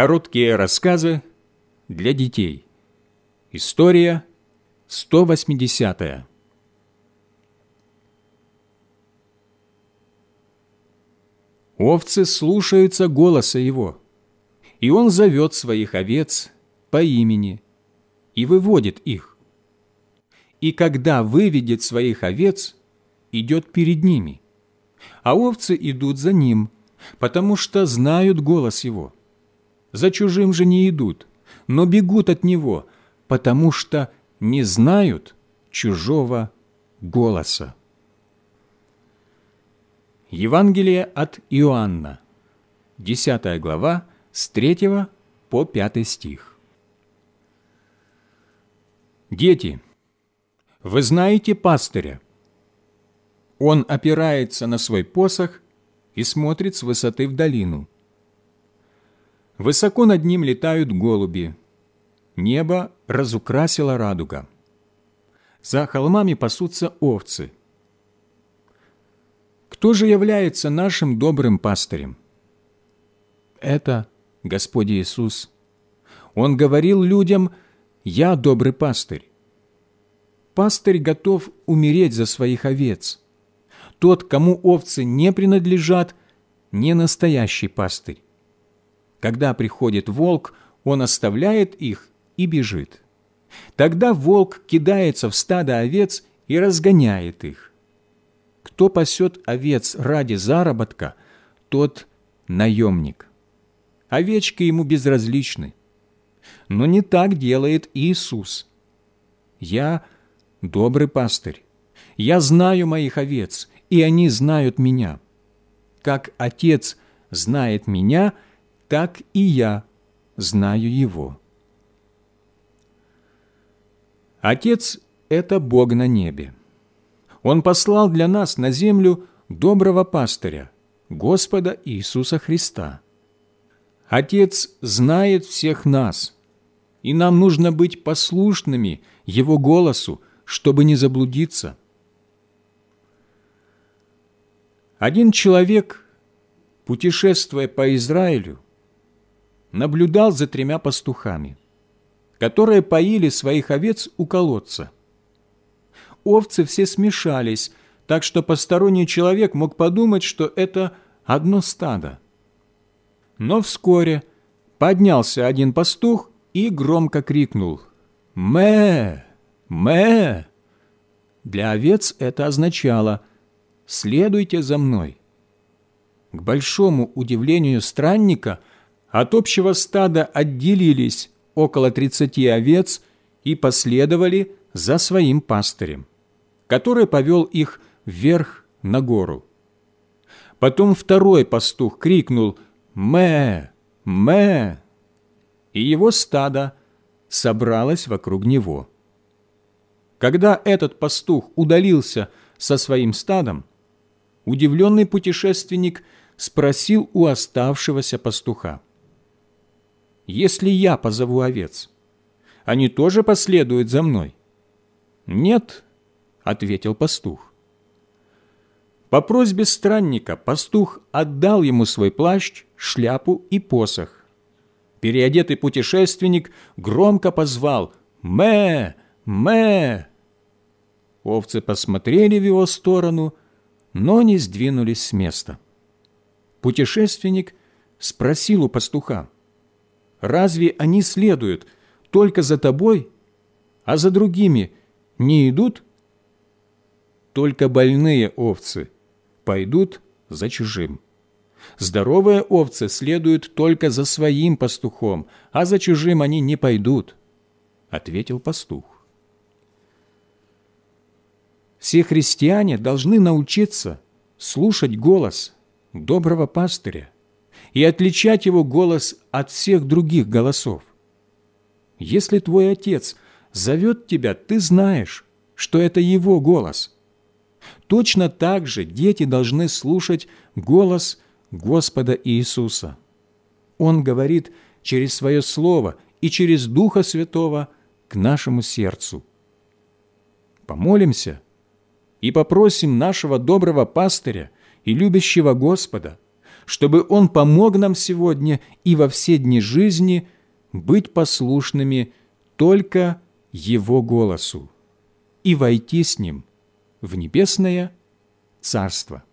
Короткие рассказы для детей. История 180. Овцы слушаются голоса его, и он зовет своих овец по имени и выводит их. И когда выведет своих овец, идет перед ними, а овцы идут за ним, потому что знают голос его. За чужим же не идут, но бегут от него, потому что не знают чужого голоса. Евангелие от Иоанна, 10 глава, с 3 по 5 стих. Дети, вы знаете пастыря. Он опирается на свой посох и смотрит с высоты в долину. Высоко над ним летают голуби. Небо разукрасила радуга. За холмами пасутся овцы. Кто же является нашим добрым пастырем? Это Господь Иисус. Он говорил людям «Я добрый пастырь». Пастырь готов умереть за своих овец. Тот, кому овцы не принадлежат, не настоящий пастырь. Когда приходит волк, он оставляет их и бежит. Тогда волк кидается в стадо овец и разгоняет их. Кто пасет овец ради заработка, тот наемник. Овечки ему безразличны. Но не так делает Иисус. «Я добрый пастырь. Я знаю моих овец, и они знают меня. Как Отец знает меня – так и я знаю Его. Отец – это Бог на небе. Он послал для нас на землю доброго пастыря, Господа Иисуса Христа. Отец знает всех нас, и нам нужно быть послушными Его голосу, чтобы не заблудиться. Один человек, путешествуя по Израилю, наблюдал за тремя пастухами, которые поили своих овец у колодца. Овцы все смешались, так что посторонний человек мог подумать, что это одно стадо. Но вскоре поднялся один пастух и громко крикнул «Мэ! Мэ!». Для овец это означало «Следуйте за мной». К большому удивлению странника – от общего стада отделились около тридцати овец и последовали за своим пастырем, который повел их вверх на гору. Потом второй пастух крикнул «Мэ! Мэ!» и его стадо собралось вокруг него. Когда этот пастух удалился со своим стадом, удивленный путешественник спросил у оставшегося пастуха, если я позову овец? Они тоже последуют за мной?» «Нет», — ответил пастух. По просьбе странника пастух отдал ему свой плащ, шляпу и посох. Переодетый путешественник громко позвал «Мэ! Мэ!». Овцы посмотрели в его сторону, но не сдвинулись с места. Путешественник спросил у пастуха, разве они следуют только за тобой, а за другими не идут? Только больные овцы пойдут за чужим. Здоровые овцы следуют только за своим пастухом, а за чужим они не пойдут, — ответил пастух. Все христиане должны научиться слушать голос доброго пастыря, и отличать его голос от всех других голосов. Если твой отец зовет тебя, ты знаешь, что это его голос. Точно так же дети должны слушать голос Господа Иисуса. Он говорит через свое Слово и через Духа Святого к нашему сердцу. Помолимся и попросим нашего доброго пастыря и любящего Господа – чтобы Он помог нам сегодня и во все дни жизни быть послушными только Его голосу и войти с Ним в небесное Царство.